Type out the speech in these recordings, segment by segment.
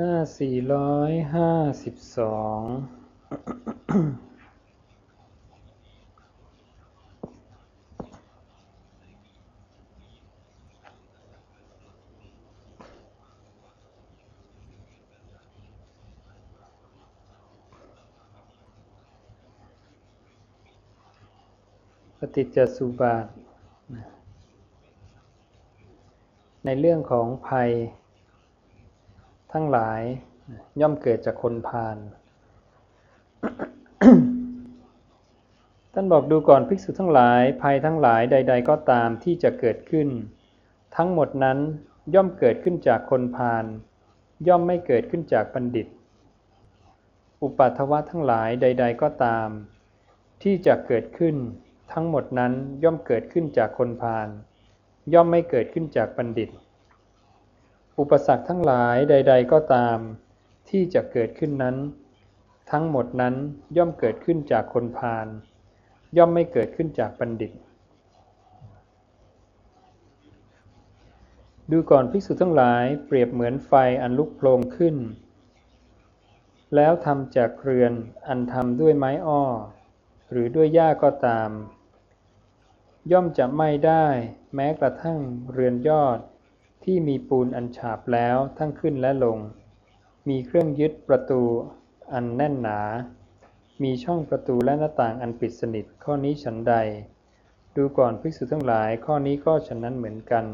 หน้าสี่ร้อยห้าสิบสองปฏิจจสุบาท ในเรื่องของภัย ทั้งหลายย่อมเกิดจากคนพาลท่านบอกดูก่อนภิกษุทั้งหลายภัยทั้งหลายใด ๆ ก็ตามที่จะเกิดขึ้น ทั้งหมดนั้นย่อมเกิดขึ้นจากคนพาลย่อมไม่เกิดขึ้นจากบัณฑิต อุปัทวะทั้งหลายใด ๆ ก็ตาม ที่จะเกิดขึ้น ทั้งหมดนั้นย่อมเกิดขึ้นจากคนพาลย่อมไม่เกิดขึ้นจากบัณฑิต อุปสรรคทั้งหลายใด ๆ ก็ตาม ที่จะเกิดขึ้นนั้น ทั้งหมดนั้นย่อมเกิดขึ้นจากคนพาลย่อมไม่เกิดขึ้นจากบัณฑิต ดูก่อนภิกษุทั้งหลายเปรียบเหมือนไฟอันลุกโผลงขึ้น แล้วทำจากเรือนอันทำด้วยไม้อ้อ หรือด้วยหญ้าก็ตาม ย่อมจะไหม่ได้แม้กระทั่งเรือนยอด ที่มีปูนอันฉาบแล้วทั้งขึ้นและลง มีเครื่องยึดประตูอันแน่นหนา มีช่องประตูและหน้าต่างอันปิดสนิทข้อนี้ฉันใด ดูก่อนภิกษุทั้งหลายข้อนี้ก็ฉันนั้นเหมือนกัน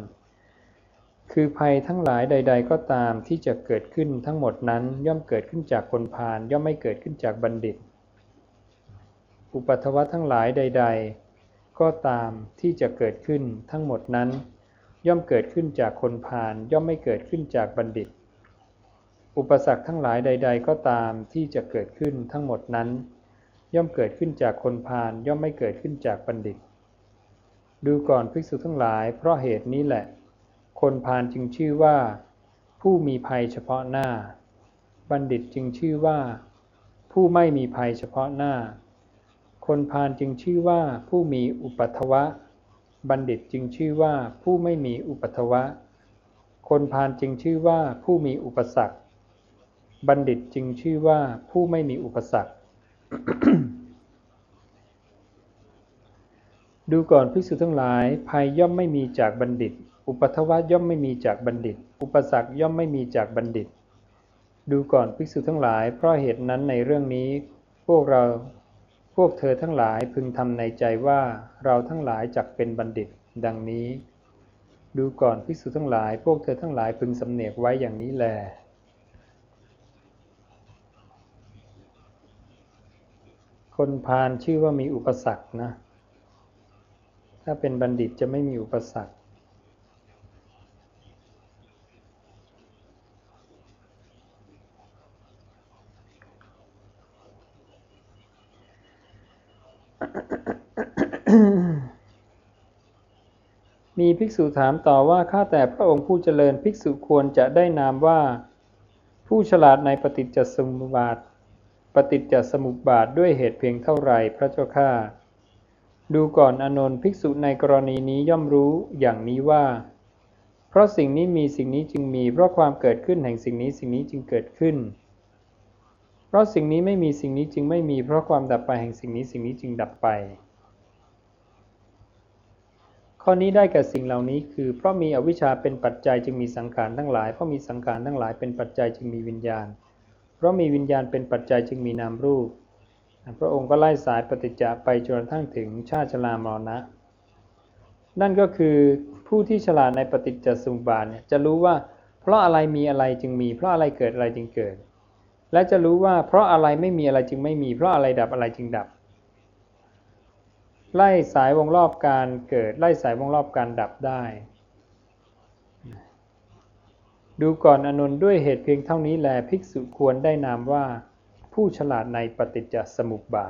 คือภัยทั้งหลายใด ๆ ก็ตามที่จะเกิดขึ้นทั้งหมดนั้นย่อมเกิดขึ้นจากคนพาลย่อมไม่เกิดขึ้นจากบัณฑิต อุปัทวะทั้งหลายใด ๆ ก็ตามที่จะเกิดขึ้นทั้งหมดนั้น ย่อมเกิดขึ้นจากคนพาลย่อมไม่เกิดขึ้นจากบัณฑิต อุปสรรคทั้งหลายใด ๆ ก็ตามที่จะเกิดขึ้นทั้งหมดนั้น ย่อมเกิดขึ้นจากคนพาลย่อมไม่เกิดขึ้นจากบัณฑิต ดูก่อนภิกษุทั้งหลาย เพราะเหตุนี้แหละ คนพาลจึงชื่อว่า ผู้มีภัยเฉพาะหน้า บัณฑิตจึงชื่อว่า ผู้ไม่มีภัยเฉพาะหน้า คนพาลจึงชื่อว่าผู้มีอุปัทวะ บัณฑิตจึงชื่อว่าผู้ไม่มีอุปัทวะ คนพาลจึงชื่อว่าผู้มีอุปสรรค บัณฑิตจึงชื่อว่าผู้ไม่มีอุปสรรค ดูก่อนภิกษุทั้งหลายภัยย่อมไม่มีจากบัณฑิต อุปัทวะย่อมไม่มีจากบัณฑิต อุปสรรคย่อมไม่มีจากบัณฑิต ดูก่อนภิกษุทั้งหลาย เพราะเหตุนั้นในเรื่องนี้ พวกเรา พวกเธอทั้งหลายพึงทำในใจว่าเราทั้งหลายจักเป็นบัณฑิต ดังนี้ ดูก่อนภิกษุทั้งหลาย พวกเธอทั้งหลายพึงสำเนียกไว้อย่างนี้แลคนพาลชื่อว่ามีอุปสรรคนะ ถ้าเป็นบัณฑิตจะไม่มีอุปสรรค มีภิกษุถามต่อว่าข้าแต่พระองค์ผู้เจริญภิกษุควรจะได้นามว่า ผู้ฉลาดในปฏิจจสมุปบาท ปฏิจจสมุปบาทด้วยเหตุเพียงเท่าไรพระเจ้าข้าดูก่อนอนนท์ภิกษุในกรณีนี้ย่อมรู้อย่างนี้ว่า เพราะสิ่งนี้มีสิ่งนี้จึงมี เพราะความเกิดขึ้นแห่งสิ่งนี้สิ่งนี้จึงเกิดขึ้น เพราะสิ่งนี้ไม่มีสิ่งนี้จึงไม่มี เพราะความดับไปแห่งสิ่งนี้สิ่งนี้จึงดับไป ข้อนี้ได้แก่สิ่งเหล่านี้คือ เพราะมีอวิชชาเป็นปัจจัยจึงมีสังขารทั้งหลาย เพราะมีสังขารทั้งหลายเป็นปัจจัยจึงมีวิญญาณ เพราะมีวิญญาณเป็นปัจจัยจึงมีนามรูป พระองค์ก็ไล่สายปฏิจจะไปจนกระทั่งถึงชาติชรามรณะ นั่นก็คือผู้ที่ฉลาดในปฏิจจสมุปบาทเนี่ยจะรู้ว่า เพราะอะไรมีอะไรจึงมี เพราะอะไรเกิดอะไรจึงเกิด และจะรู้ว่าเพราะอะไรไม่มีอะไรจึงไม่มี เพราะอะไรดับอะไรจึงดับ ไล่สายวงรอบการเกิด ไล่สายวงรอบการดับได้ ดูก่อนอนนท์ด้วยเหตุเพียงเท่านี้แล ภิกษุควรได้นามว่า ผู้ฉลาดในปฏิจจสมุปบาท